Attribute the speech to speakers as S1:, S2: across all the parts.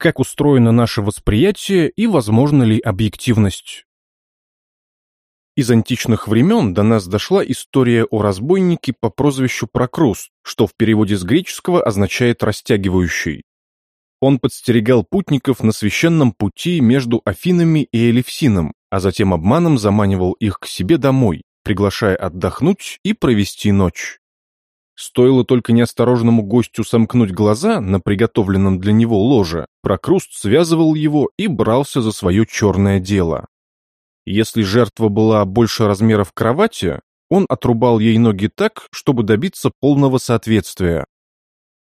S1: как устроено наше восприятие и возможна ли объективность. Из античных времен до нас дошла история о разбойнике по прозвищу Прокруст, что в переводе с греческого означает «растягивающий». Он подстерегал путников на священном пути между Афинами и Элевсином, а затем обманом заманивал их к себе домой, приглашая отдохнуть и провести ночь. Стоило только неосторожному гостю сомкнуть глаза на приготовленном для него ложе, Прокруст связывал его и брался за свое черное дело. Если жертва была больше размеров кровати, он отрубал ей ноги так, чтобы добиться полного соответствия.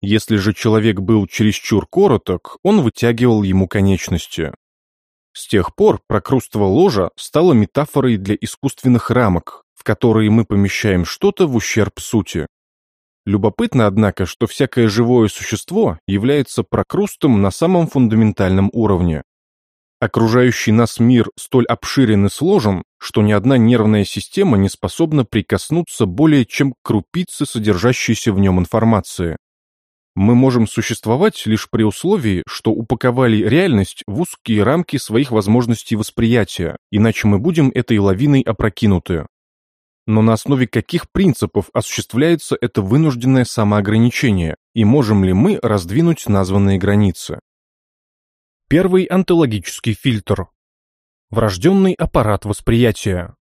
S1: Если же человек был чересчур короток, он вытягивал ему конечности. С тех пор прокрустово ложа стала метафорой для искусственных рамок, в которые мы помещаем что-то в ущерб сути. Любопытно, однако, что всякое живое существо является прокрустом на самом фундаментальном уровне. Окружающий нас мир столь обширен и сложен, что ни одна нервная система не способна прикоснуться более чем к крупице содержащейся в нем информации. Мы можем существовать лишь при условии, что упаковали реальность в узкие рамки своих возможностей восприятия, иначе мы будем этой лавиной опрокинуты. Но на основе каких принципов осуществляется это вынужденное самоограничение, и можем ли мы раздвинуть названные границы? Первый онтологический фильтр. Врожденный аппарат восприятия.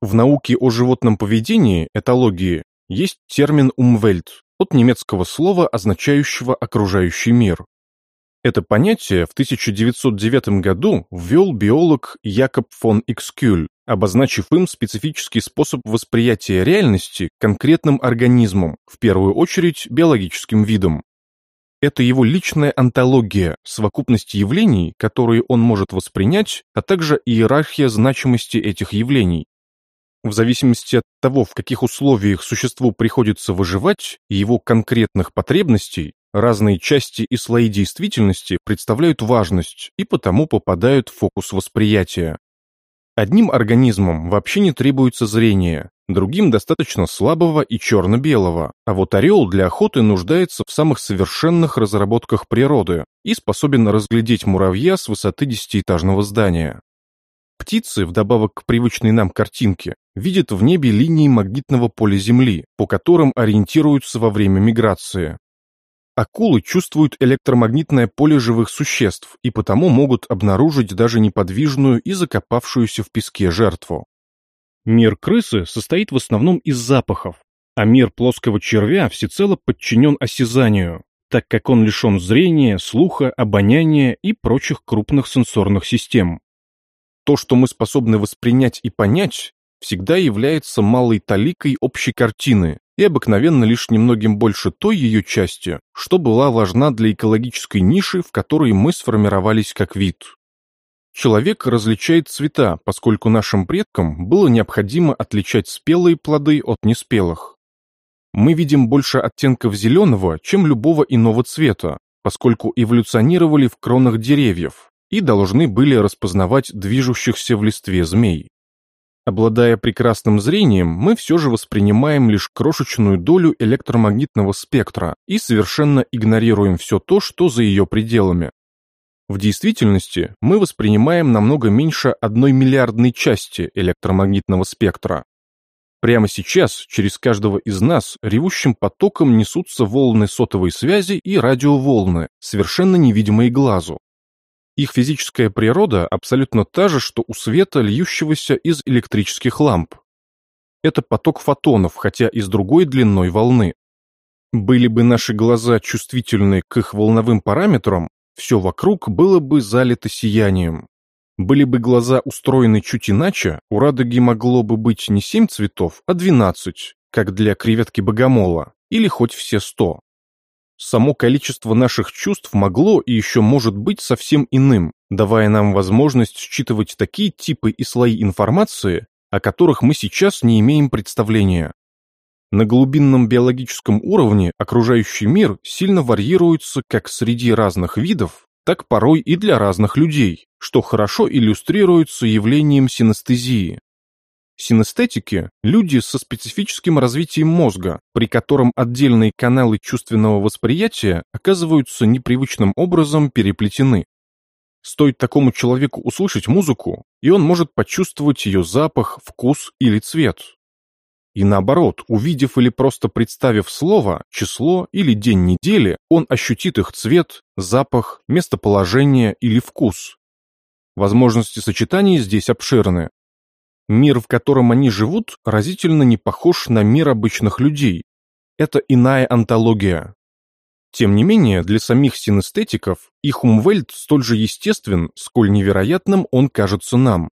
S1: В науке о животном поведении, этологии, есть термин «умвельт» от немецкого слова, означающего «окружающий мир». Это понятие в 1909 году ввел биолог Якоб фон Икскюль, обозначив им специфический способ восприятия реальности конкретным организмом, в первую очередь биологическим видом. Это его личная антология, совокупность явлений, которые он может воспринять, а также иерархия значимости этих явлений. В зависимости от того, в каких условиях существу приходится выживать его конкретных потребностей, Разные части и слои действительности представляют важность и потому попадают в фокус восприятия. Одним организмам вообще не требуется зрение, другим достаточно слабого и черно-белого, а вот орел для охоты нуждается в самых совершенных разработках природы и способен разглядеть муравья с высоты десятиэтажного здания. Птицы, вдобавок к привычной нам картинке, видят в небе линии магнитного поля Земли, по которым ориентируются во время миграции. Акулы чувствуют электромагнитное поле живых существ и потому могут обнаружить даже неподвижную и закопавшуюся в песке жертву. Мир крысы состоит в основном из запахов, а мир плоского червя всецело подчинен осязанию, так как он лишен зрения, слуха, обоняния и прочих крупных сенсорных систем. То, что мы способны воспринять и понять, всегда является малой таликой общей картины, и обыкновенно лишь немногим больше той ее части, что была важна для экологической ниши, в которой мы сформировались как вид. Человек различает цвета, поскольку нашим предкам было необходимо отличать спелые плоды от неспелых. Мы видим больше оттенков зеленого, чем любого иного цвета, поскольку эволюционировали в кронах деревьев и должны были распознавать движущихся в листве змей. Обладая прекрасным зрением, мы все же воспринимаем лишь крошечную долю электромагнитного спектра и совершенно игнорируем все то, что за ее пределами. В действительности мы воспринимаем намного меньше одной миллиардной части электромагнитного спектра. Прямо сейчас через каждого из нас ревущим потоком несутся волны сотовой связи и радиоволны, совершенно невидимые глазу. Их физическая природа абсолютно та же, что у света, льющегося из электрических ламп. Это поток фотонов, хотя и с другой длиной волны. Были бы наши глаза чувствительны к их волновым параметрам, все вокруг было бы залито сиянием. Были бы глаза устроены чуть иначе, у радуги могло бы быть не семь цветов, а двенадцать, как для креветки богомола, или хоть все сто. Само количество наших чувств могло и еще может быть совсем иным, давая нам возможность считывать такие типы и слои информации, о которых мы сейчас не имеем представления. На глубинном биологическом уровне окружающий мир сильно варьируется как среди разных видов, так порой и для разных людей, что хорошо иллюстрируется явлением синестезии. Синестетики – люди со специфическим развитием мозга, при котором отдельные каналы чувственного восприятия оказываются непривычным образом переплетены. Стоит такому человеку услышать музыку, и он может почувствовать ее запах, вкус или цвет. И наоборот, увидев или просто представив слово, число или день недели, он ощутит их цвет, запах, местоположение или вкус. Возможности сочетаний здесь обширны. Мир, в котором они живут, разительно не похож на мир обычных людей. Это иная антология. Тем не менее, для самих синестетиков их умвельт столь же естествен, сколь невероятным он кажется нам.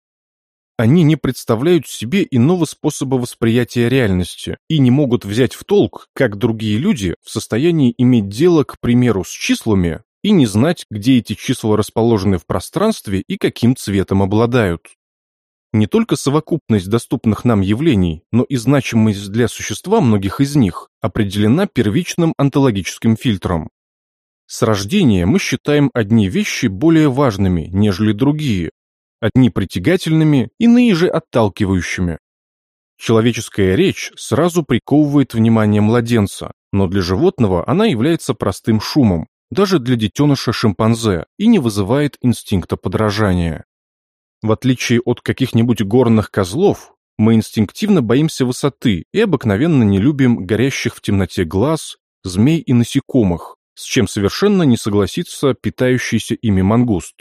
S1: Они не представляют себе иного способа восприятия реальности и не могут взять в толк, как другие люди в состоянии иметь дело, к примеру, с числами и не знать, где эти числа расположены в пространстве и каким цветом обладают. Не только совокупность доступных нам явлений, но и значимость для существа многих из них определена первичным онтологическим фильтром. С рождения мы считаем одни вещи более важными, нежели другие, одни притягательными, иные же отталкивающими. Человеческая речь сразу приковывает внимание младенца, но для животного она является простым шумом, даже для детеныша шимпанзе, и не вызывает инстинкта подражания. В отличие от каких-нибудь горных козлов, мы инстинктивно боимся высоты и обыкновенно не любим горящих в темноте глаз, змей и насекомых, с чем совершенно не согласится питающийся ими мангуст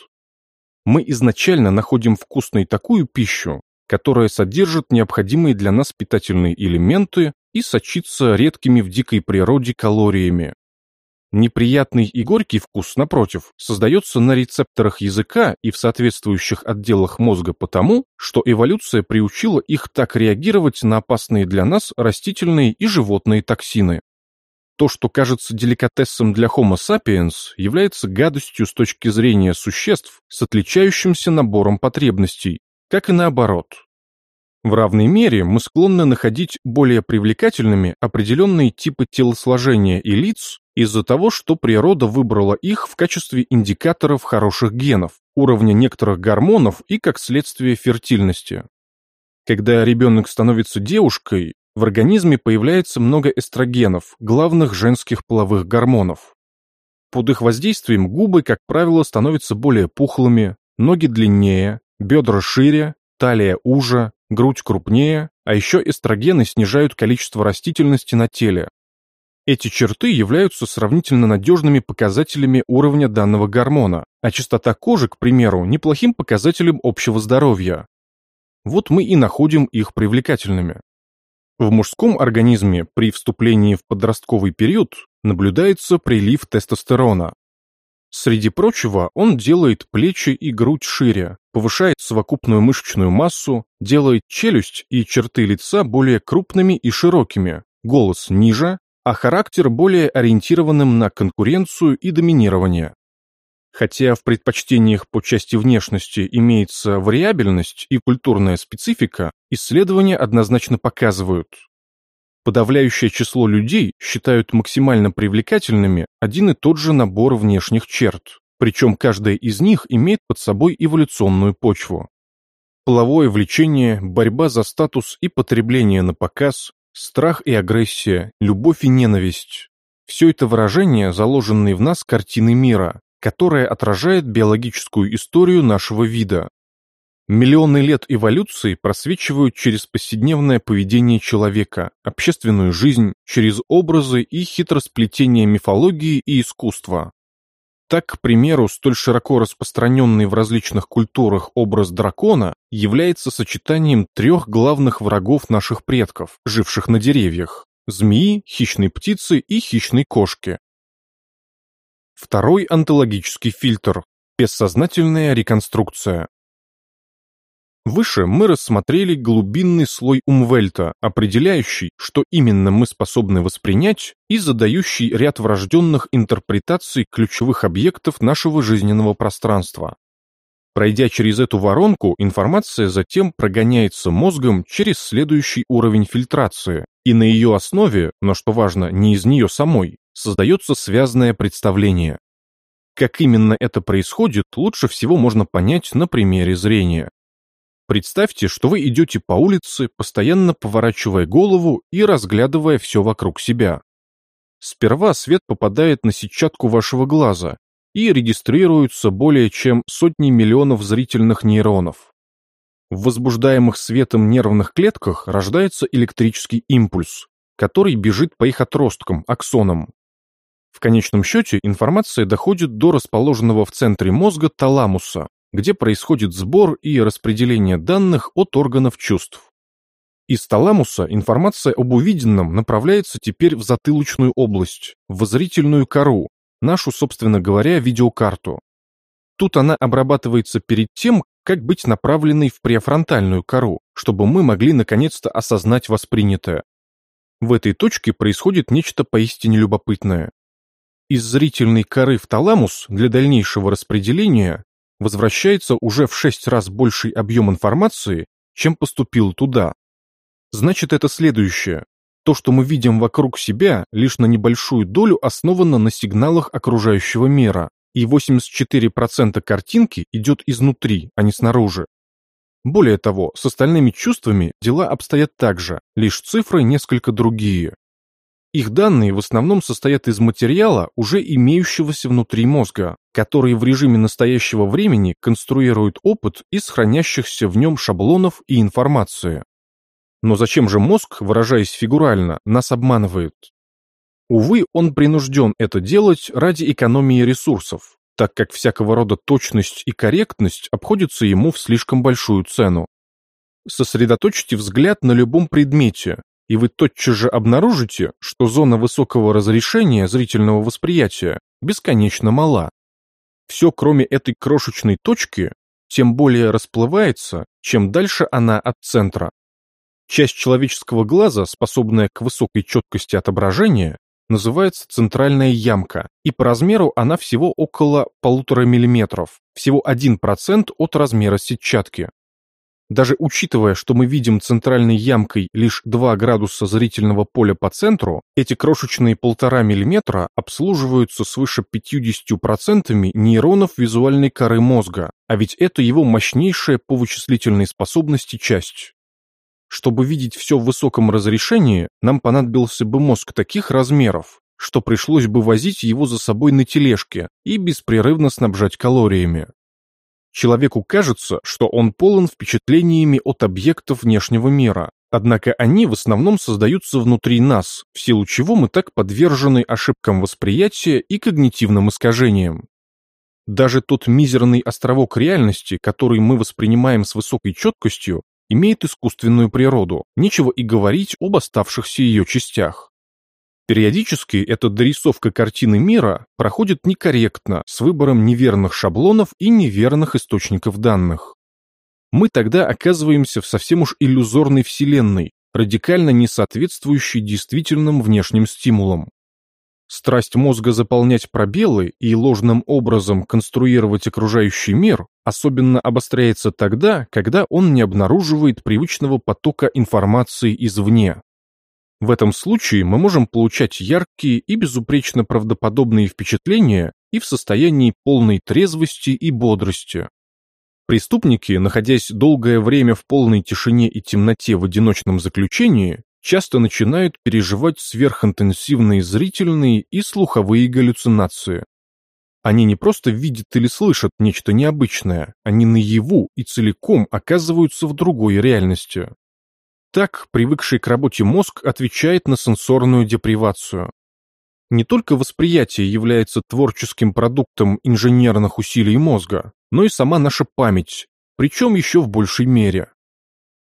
S1: мы изначально находим вкусной такую пищу, которая содержит необходимые для нас питательные элементы и сочится редкими в дикой природе калориями. Неприятный и горький вкус, напротив, создается на рецепторах языка и в соответствующих отделах мозга потому, что эволюция приучила их так реагировать на опасные для нас растительные и животные токсины. То, что кажется деликатесом для Homo sapiens, является гадостью с точки зрения существ с отличающимся набором потребностей, как и наоборот. В равной мере мы склонны находить более привлекательными определенные типы телосложения и лиц из-за того, что природа выбрала их в качестве индикаторов хороших генов, уровня некоторых гормонов и, как следствие, фертильности. Когда ребенок становится девушкой, в организме появляется много эстрогенов, главных женских половых гормонов. Под их воздействием губы, как правило, становятся более пухлыми, ноги длиннее, бедра шире, талия уже, грудь крупнее, а еще эстрогены снижают количество растительности на теле. Эти черты являются сравнительно надежными показателями уровня данного гормона, а чистота кожи, к примеру, неплохим показателем общего здоровья. Вот мы и находим их привлекательными. В мужском организме при вступлении в подростковый период наблюдается прилив тестостерона. Среди прочего, он делает плечи и грудь шире, повышает совокупную мышечную массу, делает челюсть и черты лица более крупными и широкими, голос ниже, а характер более ориентированным на конкуренцию и доминирование. Хотя в предпочтениях по части внешности имеется вариабельность и культурная специфика, исследования однозначно показывают. Подавляющее число людей считают максимально привлекательными один и тот же набор внешних черт, причем каждая из них имеет под собой эволюционную почву. Половое влечение, борьба за статус и потребление на показ, страх и агрессия, любовь и ненависть – все это выражения, заложенные в нас картины мира, которая отражает биологическую историю нашего вида. Миллионы лет эволюции просвечивают через повседневное поведение человека, общественную жизнь, через образы и хитросплетение мифологии и искусства. Так, к примеру, столь широко распространенный в различных культурах образ дракона является сочетанием трех главных врагов наших предков, живших на деревьях – змеи, хищной птицы и хищной кошки. Второй онтологический фильтр – бессознательная реконструкция. Выше мы рассмотрели глубинный слой Умвельта, определяющий, что именно мы способны воспринять и задающий ряд врожденных интерпретаций ключевых объектов нашего жизненного пространства. Пройдя через эту воронку, информация затем прогоняется мозгом через следующий уровень фильтрации, и на ее основе, но что важно, не из нее самой, создается связанное представление. Как именно это происходит, лучше всего можно понять на примере зрения. Представьте, что вы идете по улице, постоянно поворачивая голову и разглядывая все вокруг себя. Сперва свет попадает на сетчатку вашего глаза и регистрируются более чем сотни миллионов зрительных нейронов. В возбуждаемых светом нервных клетках рождается электрический импульс, который бежит по их отросткам, аксонам. В конечном счете информация доходит до расположенного в центре мозга таламуса, где происходит сбор и распределение данных от органов чувств. Из таламуса информация об увиденном направляется теперь в затылочную область, в зрительную кору, нашу, собственно говоря, видеокарту. Тут она обрабатывается перед тем, как быть направленной в префронтальную кору, чтобы мы могли наконец-то осознать воспринятое. В этой точке происходит нечто поистине любопытное. Из зрительной коры в таламус для дальнейшего распределения возвращается уже в шесть раз больший объем информации, чем поступил туда. Значит, это следующее. То, что мы видим вокруг себя, лишь на небольшую долю основано на сигналах окружающего мира, и 84% картинки идет изнутри, а не снаружи. Более того, с остальными чувствами дела обстоят так же, лишь цифры несколько другие. Их данные в основном состоят из материала, уже имеющегося внутри мозга, который в режиме настоящего времени конструирует опыт из хранящихся в нем шаблонов и информации. Но зачем же мозг, выражаясь фигурально, нас обманывает? Увы, он принужден это делать ради экономии ресурсов, так как всякого рода точность и корректность обходятся ему в слишком большую цену. Сосредоточьте взгляд на любом предмете, и вы тотчас же обнаружите, что зона высокого разрешения зрительного восприятия бесконечно мала. Все, кроме этой крошечной точки, тем более расплывается, чем дальше она от центра. Часть человеческого глаза, способная к высокой четкости отображения, называется центральная ямка, и по размеру она всего около полутора миллиметров, всего 1% от размера сетчатки. Даже учитывая, что мы видим центральной ямкой лишь 2 градуса зрительного поля по центру, эти крошечные полтора миллиметра обслуживаются свыше 50% нейронов визуальной коры мозга, а ведь это его мощнейшая по вычислительной способности часть. Чтобы видеть все в высоком разрешении, нам понадобился бы мозг таких размеров, что пришлось бы возить его за собой на тележке и беспрерывно снабжать калориями. Человеку кажется, что он полон впечатлениями от объектов внешнего мира, однако они в основном создаются внутри нас, в силу чего мы так подвержены ошибкам восприятия и когнитивным искажениям. Даже тот мизерный островок реальности, который мы воспринимаем с высокой четкостью, имеет искусственную природу, нечего и говорить об оставшихся ее частях. Периодически эта дорисовка картины мира проходит некорректно, с выбором неверных шаблонов и неверных источников данных. Мы тогда оказываемся в совсем уж иллюзорной вселенной, радикально не соответствующей действительным внешним стимулам. Страсть мозга заполнять пробелы и ложным образом конструировать окружающий мир особенно обостряется тогда, когда он не обнаруживает привычного потока информации извне. В этом случае мы можем получать яркие и безупречно правдоподобные впечатления и в состоянии полной трезвости и бодрости. Преступники, находясь долгое время в полной тишине и темноте в одиночном заключении, часто начинают переживать сверхинтенсивные зрительные и слуховые галлюцинации. Они не просто видят или слышат нечто необычное, они наяву и целиком оказываются в другой реальности. Так, привыкший к работе мозг отвечает на сенсорную депривацию. Не только восприятие является творческим продуктом инженерных усилий мозга, но и сама наша память, причем еще в большей мере.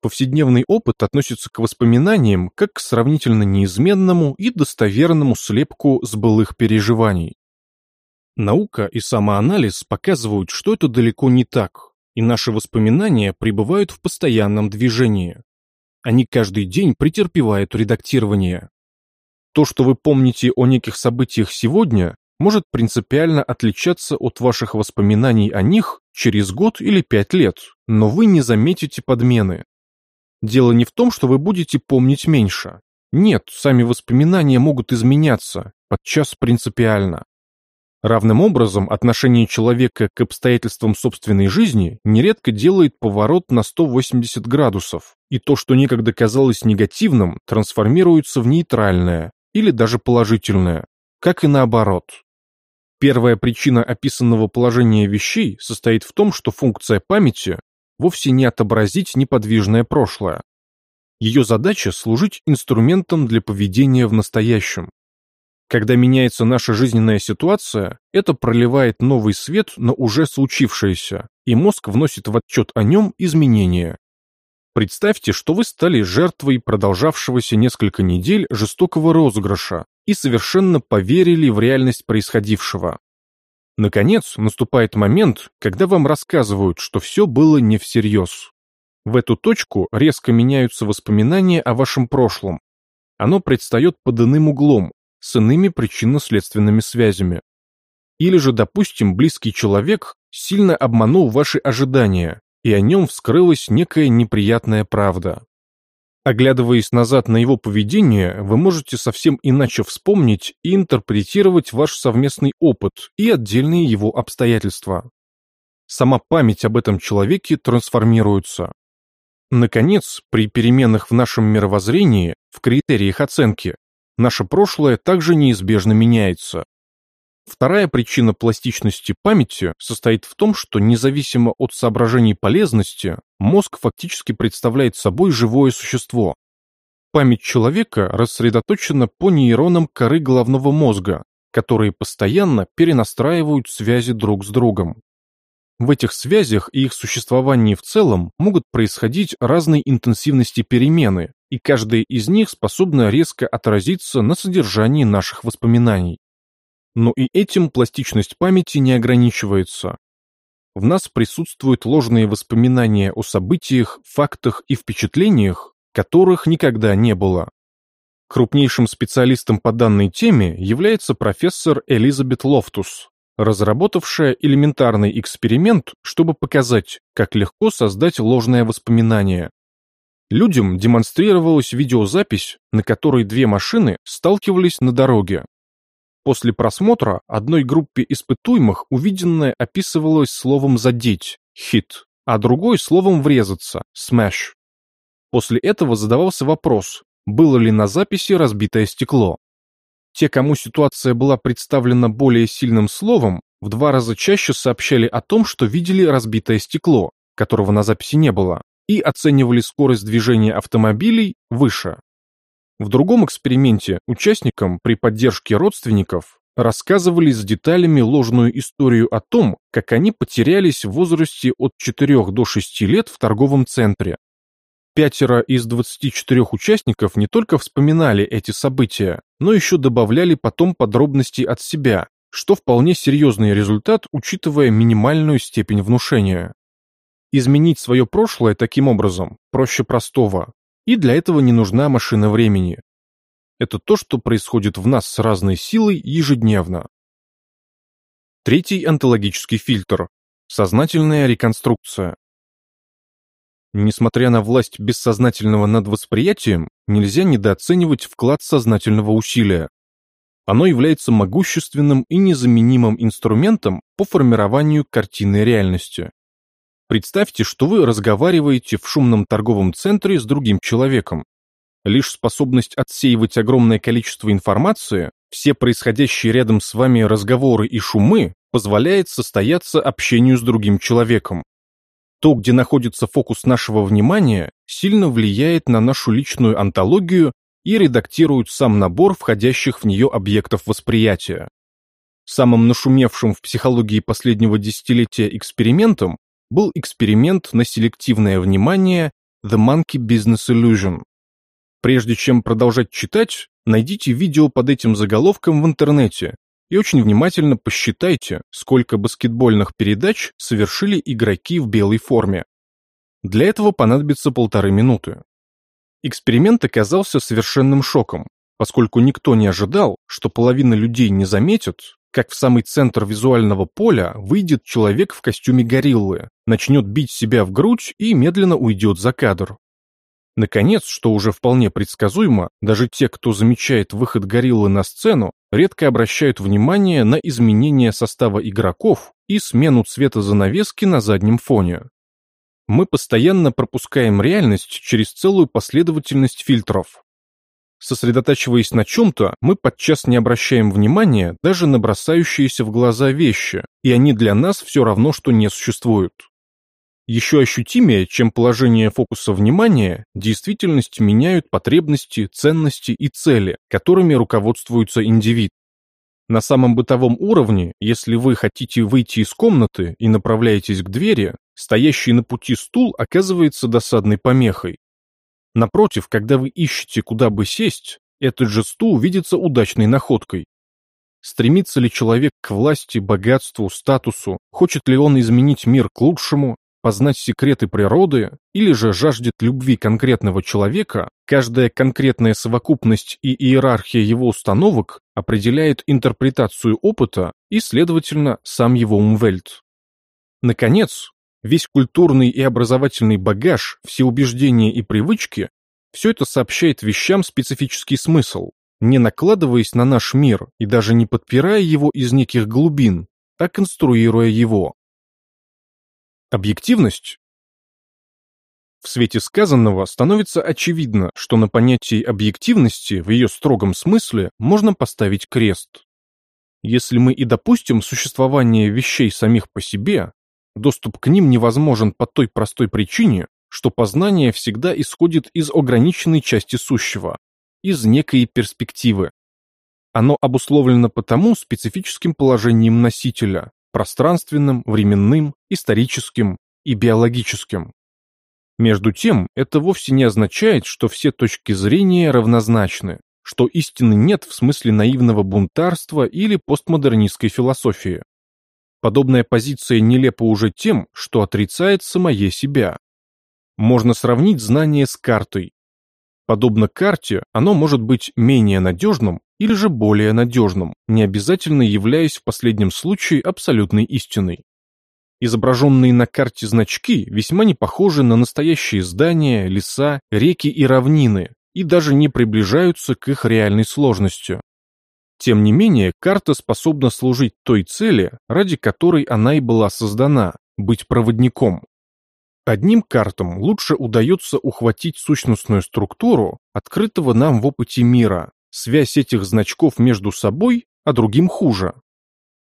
S1: Повседневный опыт относится к воспоминаниям как к сравнительно неизменному и достоверному слепку с былых переживаний. Наука и самоанализ показывают, что это далеко не так, и наши воспоминания пребывают в постоянном движении. Они каждый день претерпевают редактирование. То, что вы помните о неких событиях сегодня, может принципиально отличаться от ваших воспоминаний о них через год или пять лет, но вы не заметите подмены. Дело не в том, что вы будете помнить меньше. Нет, сами воспоминания могут изменяться, подчас принципиально. Равным образом отношение человека к обстоятельствам собственной жизни нередко делает поворот на 180 градусов, и то, что некогда казалось негативным, трансформируется в нейтральное или даже положительное, как и наоборот. Первая причина описанного положения вещей состоит в том, что функция памяти вовсе не отобразить неподвижное прошлое. Ее задача – служить инструментом для поведения в настоящем. Когда меняется наша жизненная ситуация, это проливает новый свет на уже случившееся, и мозг вносит в отчет о нем изменения. Представьте, что вы стали жертвой продолжавшегося несколько недель жестокого розыгрыша и совершенно поверили в реальность происходившего. Наконец, наступает момент, когда вам рассказывают, что все было не всерьез. В эту точку резко меняются воспоминания о вашем прошлом. Оно предстает под иным углом, с иными причинно-следственными связями. Или же, допустим, близкий человек сильно обманул ваши ожидания, и о нем вскрылась некая неприятная правда. Оглядываясь назад на его поведение, вы можете совсем иначе вспомнить и интерпретировать ваш совместный опыт и отдельные его обстоятельства. Сама память об этом человеке трансформируется. Наконец, при переменах в нашем мировоззрении, в критериях оценки, наше прошлое также неизбежно меняется. Вторая причина пластичности памяти состоит в том, что независимо от соображений полезности, мозг фактически представляет собой живое существо. Память человека рассредоточена по нейронам коры головного мозга, которые постоянно перенастраивают связи друг с другом. В этих связях и их существовании в целом могут происходить разной интенсивности перемены, и каждая из них способна резко отразиться на содержании наших воспоминаний. Но и этим пластичность памяти не ограничивается. В нас присутствуют ложные воспоминания о событиях, фактах и впечатлениях, которых никогда не было. Крупнейшим специалистом по данной теме является профессор Элизабет Лофтус, разработавшая элементарный эксперимент, чтобы показать, как легко создать ложное воспоминание. Людям демонстрировалась видеозапись, на которой две машины сталкивались на дороге. После просмотра одной группе испытуемых увиденное описывалось словом «задеть» – «hit», а другой словом «врезаться» – «smash». После этого задавался вопрос, было ли на записи разбитое стекло. Те, кому ситуация была представлена более сильным словом, в два раза чаще сообщали о том, что видели разбитое стекло, которого на записи не было и оценивали скорость движения автомобилей выше. В другом эксперименте участникам при поддержке родственников рассказывали с деталями ложную историю о том, как они потерялись в возрасте от 4 до 6 лет в торговом центре. Пятеро из 24 участников не только вспоминали эти события, но еще добавляли потом подробности от себя, что вполне серьезный результат, учитывая минимальную степень внушения. Изменить свое прошлое таким образом проще простого, и для этого не нужна машина времени. Это то, что происходит в нас с разной силой ежедневно. Третий онтологический фильтр – сознательная реконструкция. Несмотря на власть бессознательного над восприятием, нельзя недооценивать вклад сознательного усилия. Оно является могущественным и незаменимым инструментом по формированию картины реальности. Представьте, что вы разговариваете в шумном торговом центре с другим человеком. Лишь способность отсеивать огромное количество информации, все происходящие рядом с вами разговоры и шумы позволяет состояться общению с другим человеком. То, где находится фокус нашего внимания, сильно влияет на нашу личную антологию и редактирует сам набор входящих в нее объектов восприятия. Самым нашумевшим в психологии последнего десятилетия экспериментом был эксперимент на селективное внимание The Monkey Business Illusion. Прежде чем продолжать читать, найдите видео под этим заголовком в интернете и очень внимательно посчитайте, сколько баскетбольных передач совершили игроки в белой форме. Для этого понадобится полторы минуты. Эксперимент оказался совершенным шоком, поскольку никто не ожидал, что половина людей не заметит, как в самый центр визуального поля выйдет человек в костюме гориллы, начнет бить себя в грудь и медленно уйдет за кадр. Наконец, что уже вполне предсказуемо, даже те, кто замечает выход гориллы на сцену, редко обращают внимание на изменение состава игроков и смену цвета занавески на заднем фоне. Мы постоянно пропускаем реальность через целую последовательность фильтров. Сосредотачиваясь на чем-то, мы подчас не обращаем внимания даже на бросающиеся в глаза вещи, и они для нас все равно, что не существуют. Еще ощутимее, чем положение фокуса внимания, действительность меняют потребности, ценности и цели, которыми руководствуется индивид. На самом бытовом уровне, если вы хотите выйти из комнаты и направляетесь к двери, стоящий на пути стул оказывается досадной помехой. Напротив, когда вы ищете, куда бы сесть, этот же стул видится удачной находкой. Стремится ли человек к власти, богатству, статусу, хочет ли он изменить мир к лучшему, познать секреты природы или же жаждет любви конкретного человека, каждая конкретная совокупность и иерархия его установок определяет интерпретацию опыта и, следовательно, сам его умвельт. Наконец, весь культурный и образовательный багаж, все убеждения и привычки, все это сообщает вещам специфический смысл, не накладываясь на наш мир и даже не подпирая его из неких глубин, а конструируя его. Объективность? В свете сказанного становится очевидно, что на понятии объективности в ее строгом смысле можно поставить крест. Если мы и допустим существование вещей самих по себе, доступ к ним невозможен по той простой причине, что познание всегда исходит из ограниченной части сущего, из некой перспективы. Оно обусловлено потому специфическим положением носителя, пространственным, временным, историческим и биологическим. Между тем, это вовсе не означает, что все точки зрения равнозначны, что истины нет в смысле наивного бунтарства или постмодернистской философии. Подобная позиция нелепа уже тем, что отрицает самое себя. Можно сравнить знание с картой. Подобно карте, оно может быть менее надежным или же более надежным, не обязательно являясь в последнем случае абсолютной истиной. Изображенные на карте значки весьма не похожи на настоящие здания, леса, реки и равнины, и даже не приближаются к их реальной сложности. Тем не менее, карта способна служить той цели, ради которой она и была создана – быть проводником. Одним картам лучше удается ухватить сущностную структуру открытого нам в опыте мира, связь этих значков между собой, а другим хуже.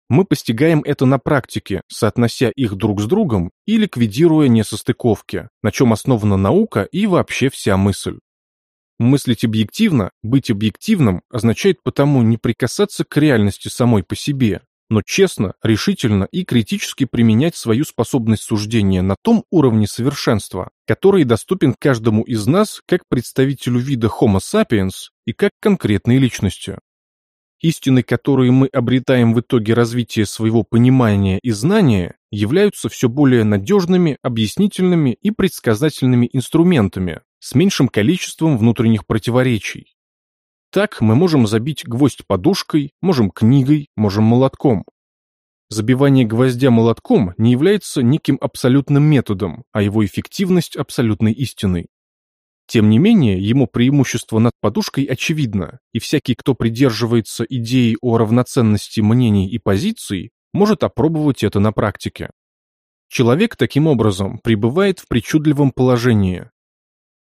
S1: Мы постигаем это на практике, соотнося их друг с другом и ликвидируя несостыковки, на чем основана наука и вообще вся мысль. Мыслить объективно, быть объективным означает потому не прикасаться к реальности самой по себе, но честно, решительно и критически применять свою способность суждения на том уровне совершенства, который доступен каждому из нас как представителю вида Homo sapiens и как конкретной личности. Истины, которые мы обретаем в итоге развития своего понимания и знания, являются все более надежными, объяснительными и предсказательными инструментами с меньшим количеством внутренних противоречий. Так мы можем забить гвоздь подушкой, можем книгой, можем молотком. Забивание гвоздя молотком не является неким абсолютным методом, а его эффективность абсолютной истиной. Тем не менее, ему преимущество над подушкой очевидно, и всякий, кто придерживается идеи о равноценности мнений и позиций, может опробовать это на практике. Человек таким образом пребывает в причудливом положении,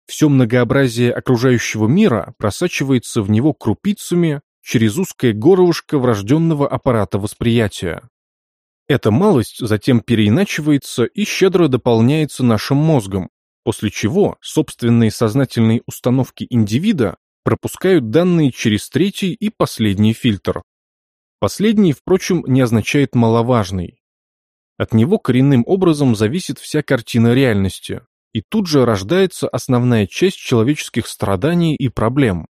S1: все многообразие окружающего мира просачивается в него крупицами через узкое горлышко врожденного аппарата восприятия. Эта малость затем переиначивается и щедро дополняется нашим мозгом, после чего собственные сознательные установки индивида пропускают данные через третий и последний фильтр. Последний, впрочем, не означает маловажный. От него коренным образом зависит вся картина реальности, и тут же рождается основная часть человеческих страданий и проблем.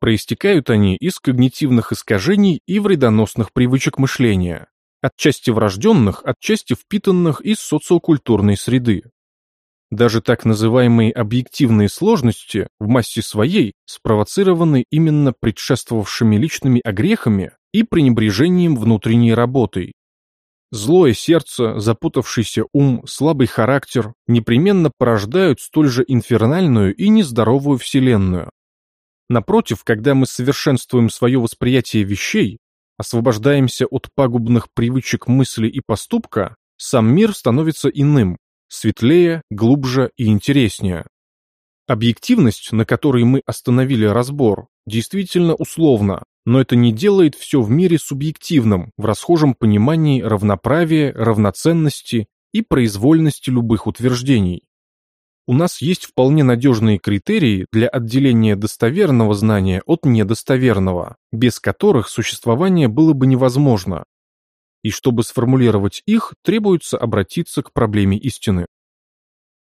S1: Проистекают они из когнитивных искажений и вредоносных привычек мышления, отчасти врожденных, отчасти впитанных из социокультурной среды. Даже так называемые объективные сложности в массе своей спровоцированы именно предшествовавшими личными огрехами и пренебрежением внутренней работой. Злое сердце, запутавшийся ум, слабый характер непременно порождают столь же инфернальную и нездоровую вселенную. Напротив, когда мы совершенствуем свое восприятие вещей, освобождаемся от пагубных привычек мысли и поступка, сам мир становится иным, светлее, глубже и интереснее. Объективность, на которой мы остановили разбор, действительно условна, но это не делает все в мире субъективным в расхожем понимании равноправия, равноценности и произвольности любых утверждений. У нас есть вполне надежные критерии для отделения достоверного знания от недостоверного, без которых существование было бы невозможно. И чтобы сформулировать их, требуется обратиться к проблеме истины.